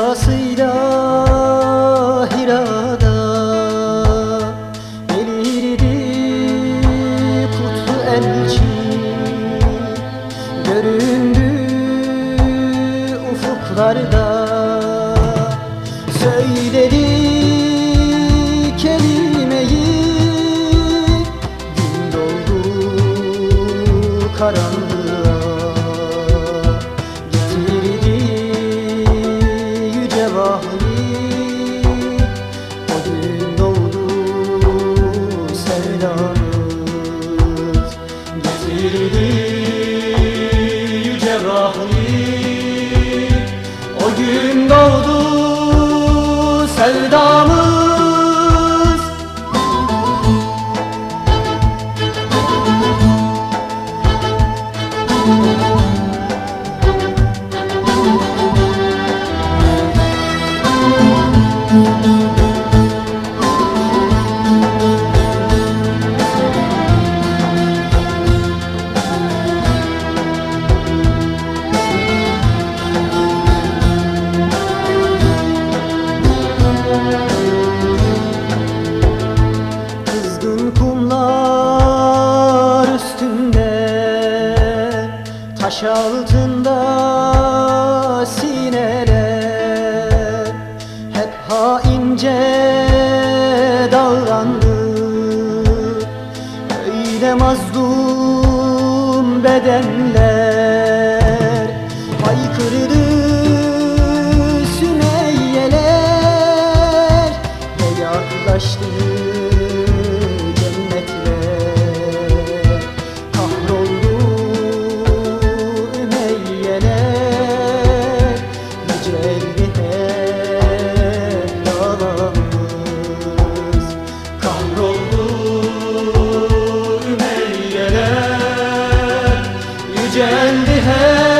sevdasıyla Hira'da. Delirdi kutlu elçi Göründü ufuklarda. Söyledi kelimeyi. Gün doldu karanlık. Taş altında sineler Hep haince davrandı. Öyle mazlum bedenler جنبها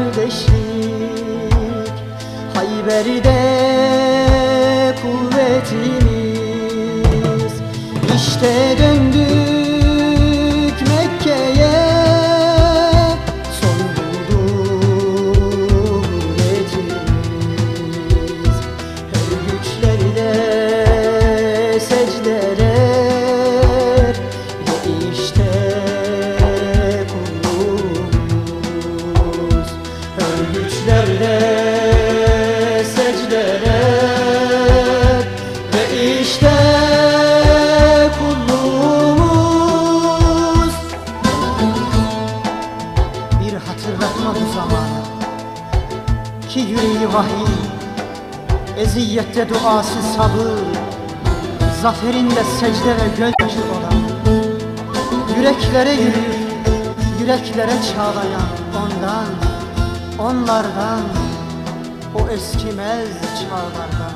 kardeşlik. Hayber'de kuvvetimiz. İşte döndük Güçlerle secdeler Ve işte kulluğumuz. Bir hatırlatma bu zamana Ki yüreği vahiy Eziyette duası sabır Zaferinde secde ve gözyaşı olan Yüreklere yürür Yüreklere çağlayan ondan Onlardan O eskimez çağlardan